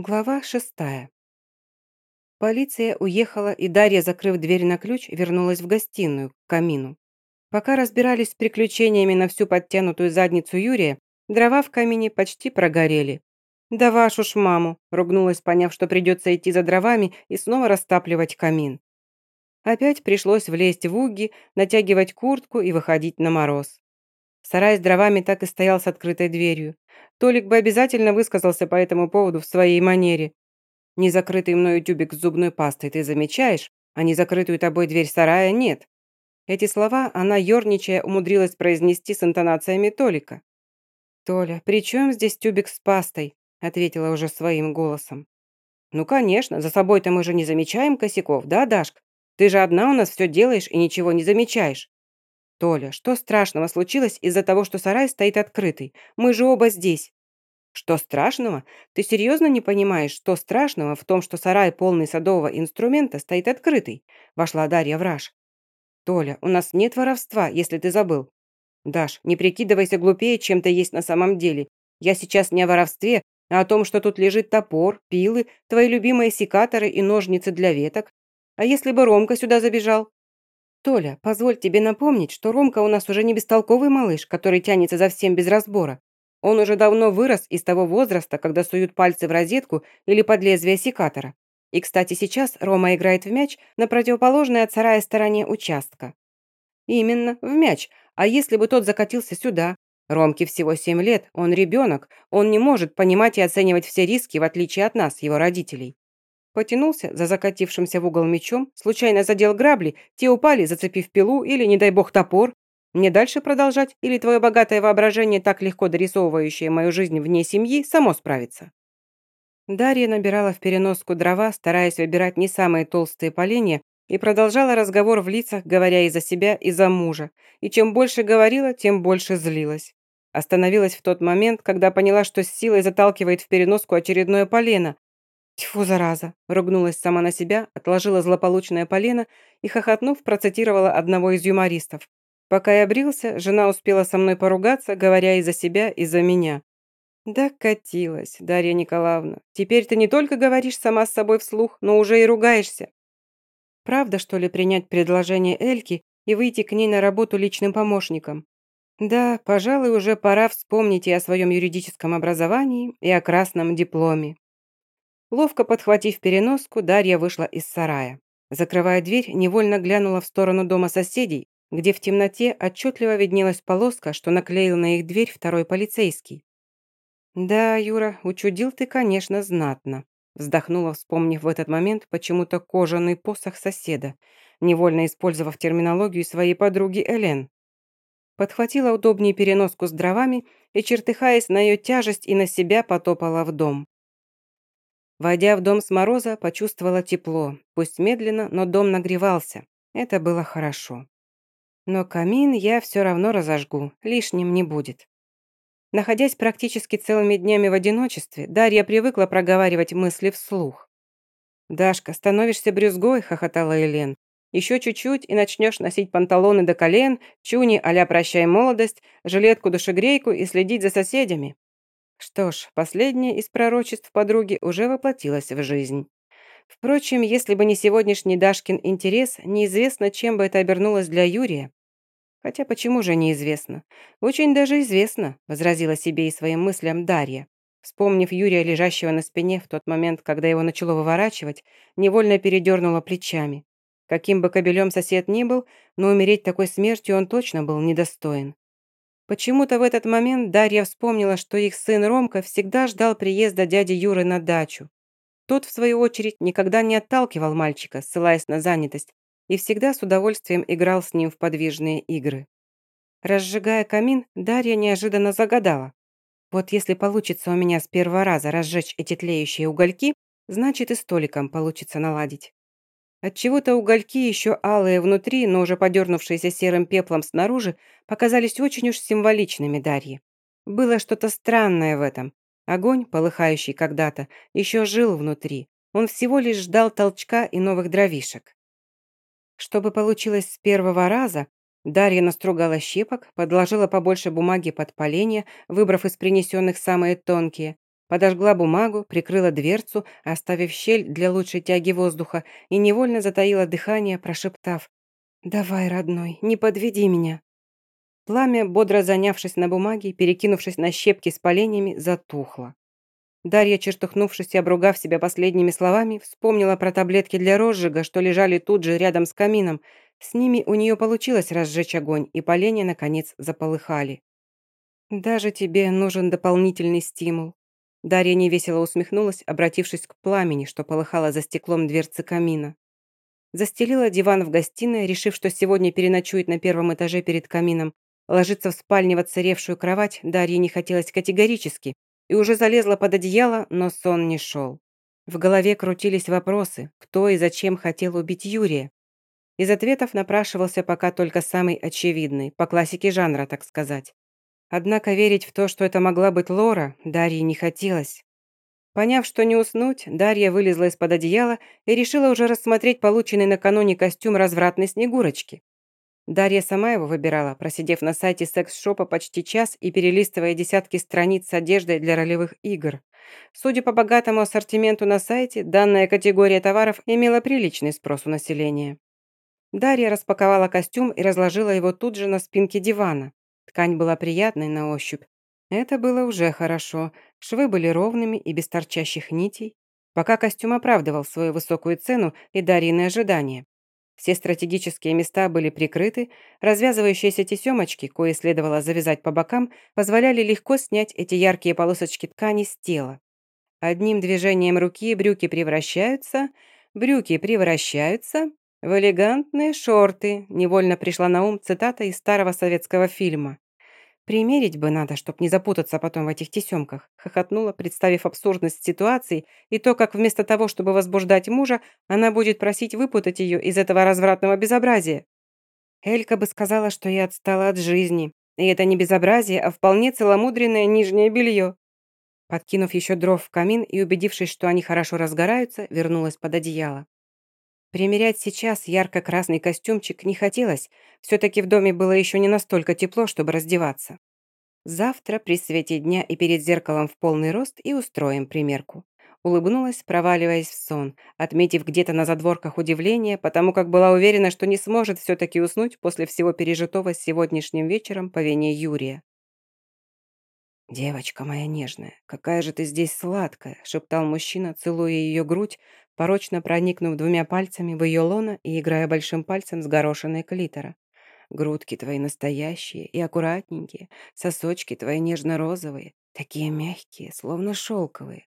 Глава шестая. Полиция уехала, и Дарья, закрыв дверь на ключ, вернулась в гостиную, к камину. Пока разбирались с приключениями на всю подтянутую задницу Юрия, дрова в камине почти прогорели. «Да вашу ж маму!» – ругнулась, поняв, что придется идти за дровами и снова растапливать камин. Опять пришлось влезть в уги, натягивать куртку и выходить на мороз. Сарай с дровами так и стоял с открытой дверью. Толик бы обязательно высказался по этому поводу в своей манере. Незакрытый мною тюбик с зубной пастой ты замечаешь, а незакрытую тобой дверь сарая нет. Эти слова она, ерничая, умудрилась произнести с интонациями Толика. «Толя, при чем здесь тюбик с пастой?» ответила уже своим голосом. «Ну, конечно, за собой-то мы же не замечаем косяков, да, Дашка? Ты же одна у нас все делаешь и ничего не замечаешь. «Толя, что страшного случилось из-за того, что сарай стоит открытый? Мы же оба здесь». «Что страшного? Ты серьезно не понимаешь, что страшного в том, что сарай, полный садового инструмента, стоит открытый?» Вошла Дарья в раж. «Толя, у нас нет воровства, если ты забыл». «Даш, не прикидывайся глупее, чем ты есть на самом деле. Я сейчас не о воровстве, а о том, что тут лежит топор, пилы, твои любимые секаторы и ножницы для веток. А если бы Ромка сюда забежал? «Толя, позволь тебе напомнить, что Ромка у нас уже не бестолковый малыш, который тянется за всем без разбора. Он уже давно вырос из того возраста, когда суют пальцы в розетку или под лезвие секатора. И, кстати, сейчас Рома играет в мяч на противоположной от сарая стороне участка. Именно, в мяч. А если бы тот закатился сюда? Ромке всего 7 лет, он ребенок, он не может понимать и оценивать все риски, в отличие от нас, его родителей. Потянулся за закатившимся в угол мечом, случайно задел грабли, те упали, зацепив пилу или, не дай бог, топор. Мне дальше продолжать? Или твое богатое воображение, так легко дорисовывающее мою жизнь вне семьи, само справится?» Дарья набирала в переноску дрова, стараясь выбирать не самые толстые поленья, и продолжала разговор в лицах, говоря и за себя, и за мужа. И чем больше говорила, тем больше злилась. Остановилась в тот момент, когда поняла, что с силой заталкивает в переноску очередное полено, «Тьфу, зараза!» – ругнулась сама на себя, отложила злополучное полено и, хохотнув, процитировала одного из юмористов. Пока я брился, жена успела со мной поругаться, говоря и за себя, и за меня. «Да катилась, Дарья Николаевна. Теперь ты не только говоришь сама с собой вслух, но уже и ругаешься. Правда, что ли, принять предложение Эльки и выйти к ней на работу личным помощником? Да, пожалуй, уже пора вспомнить и о своем юридическом образовании, и о красном дипломе. Ловко подхватив переноску, Дарья вышла из сарая. Закрывая дверь, невольно глянула в сторону дома соседей, где в темноте отчетливо виднелась полоска, что наклеил на их дверь второй полицейский. «Да, Юра, учудил ты, конечно, знатно», вздохнула, вспомнив в этот момент почему-то кожаный посох соседа, невольно использовав терминологию своей подруги Элен. Подхватила удобнее переноску с дровами и, чертыхаясь на ее тяжесть и на себя, потопала в дом. Войдя в дом с мороза, почувствовала тепло. Пусть медленно, но дом нагревался. Это было хорошо. Но камин я все равно разожгу, лишним не будет. Находясь практически целыми днями в одиночестве, Дарья привыкла проговаривать мысли вслух. «Дашка, становишься брюзгой», — хохотала Елен. «Еще чуть-чуть и начнешь носить панталоны до колен, чуни а «Прощай молодость», жилетку-душегрейку и следить за соседями. Что ж, последнее из пророчеств подруги уже воплотилось в жизнь. Впрочем, если бы не сегодняшний Дашкин интерес, неизвестно, чем бы это обернулось для Юрия. Хотя почему же неизвестно? Очень даже известно, возразила себе и своим мыслям Дарья. Вспомнив Юрия, лежащего на спине в тот момент, когда его начало выворачивать, невольно передернула плечами. Каким бы кобелем сосед ни был, но умереть такой смертью он точно был недостоин. Почему-то в этот момент Дарья вспомнила, что их сын Ромка всегда ждал приезда дяди Юры на дачу. Тот, в свою очередь, никогда не отталкивал мальчика, ссылаясь на занятость, и всегда с удовольствием играл с ним в подвижные игры. Разжигая камин, Дарья неожиданно загадала. «Вот если получится у меня с первого раза разжечь эти тлеющие угольки, значит и столиком получится наладить». Отчего-то угольки, еще алые внутри, но уже подернувшиеся серым пеплом снаружи, показались очень уж символичными Дарье. Было что-то странное в этом. Огонь, полыхающий когда-то, еще жил внутри. Он всего лишь ждал толчка и новых дровишек. Чтобы получилось с первого раза, Дарья настругала щепок, подложила побольше бумаги под поленья, выбрав из принесенных самые тонкие, подожгла бумагу, прикрыла дверцу, оставив щель для лучшей тяги воздуха, и невольно затаила дыхание, прошептав «Давай, родной, не подведи меня». Пламя, бодро занявшись на бумаге, перекинувшись на щепки с поленьями, затухло. Дарья, чертыхнувшись и обругав себя последними словами, вспомнила про таблетки для розжига, что лежали тут же рядом с камином. С ними у нее получилось разжечь огонь, и поленья, наконец, заполыхали. «Даже тебе нужен дополнительный стимул». Дарья невесело усмехнулась, обратившись к пламени, что полыхало за стеклом дверцы камина. Застелила диван в гостиной, решив, что сегодня переночует на первом этаже перед камином. Ложиться в спальне в отсыревшую кровать Дарье не хотелось категорически, и уже залезла под одеяло, но сон не шел. В голове крутились вопросы, кто и зачем хотел убить Юрия. Из ответов напрашивался пока только самый очевидный, по классике жанра, так сказать. Однако верить в то, что это могла быть Лора, Дарье не хотелось. Поняв, что не уснуть, Дарья вылезла из-под одеяла и решила уже рассмотреть полученный накануне костюм развратной Снегурочки. Дарья сама его выбирала, просидев на сайте секс-шопа почти час и перелистывая десятки страниц с одеждой для ролевых игр. Судя по богатому ассортименту на сайте, данная категория товаров имела приличный спрос у населения. Дарья распаковала костюм и разложила его тут же на спинке дивана. Ткань была приятной на ощупь. Это было уже хорошо. Швы были ровными и без торчащих нитей. Пока костюм оправдывал свою высокую цену и Дарьины ожидания. Все стратегические места были прикрыты, развязывающиеся тесемочки, кое следовало завязать по бокам, позволяли легко снять эти яркие полосочки ткани с тела. Одним движением руки брюки превращаются, брюки превращаются в элегантные шорты, невольно пришла на ум цитата из старого советского фильма. «Примерить бы надо, чтоб не запутаться потом в этих тесемках», хохотнула, представив абсурдность ситуации и то, как вместо того, чтобы возбуждать мужа, она будет просить выпутать ее из этого развратного безобразия. Элька бы сказала, что я отстала от жизни, и это не безобразие, а вполне целомудренное нижнее белье. Подкинув еще дров в камин и убедившись, что они хорошо разгораются, вернулась под одеяло. Примерять сейчас ярко-красный костюмчик не хотелось, все-таки в доме было еще не настолько тепло, чтобы раздеваться. Завтра при свете дня и перед зеркалом в полный рост и устроим примерку. Улыбнулась, проваливаясь в сон, отметив где-то на задворках удивление, потому как была уверена, что не сможет все-таки уснуть после всего пережитого сегодняшним вечером по вине Юрия. «Девочка моя нежная, какая же ты здесь сладкая!» шептал мужчина, целуя ее грудь, порочно проникнув двумя пальцами в ее лоно и играя большим пальцем с горошиной клитора. «Грудки твои настоящие и аккуратненькие, сосочки твои нежно-розовые, такие мягкие, словно шелковые».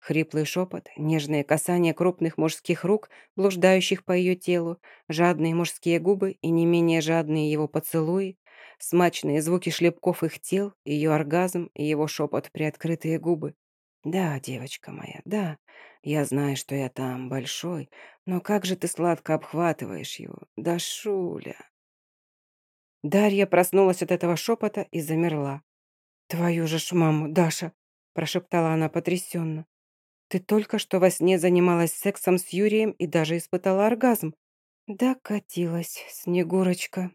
Хриплый шепот, нежные касания крупных мужских рук, блуждающих по ее телу, жадные мужские губы и не менее жадные его поцелуи, смачные звуки шлепков их тел, ее оргазм и его шепот приоткрытые губы. «Да, девочка моя, да, я знаю, что я там большой, но как же ты сладко обхватываешь его, да Шуля!» Дарья проснулась от этого шепота и замерла. «Твою же ж маму, Даша!» – прошептала она потрясенно. «Ты только что во сне занималась сексом с Юрием и даже испытала оргазм». «Да, катилась, Снегурочка»,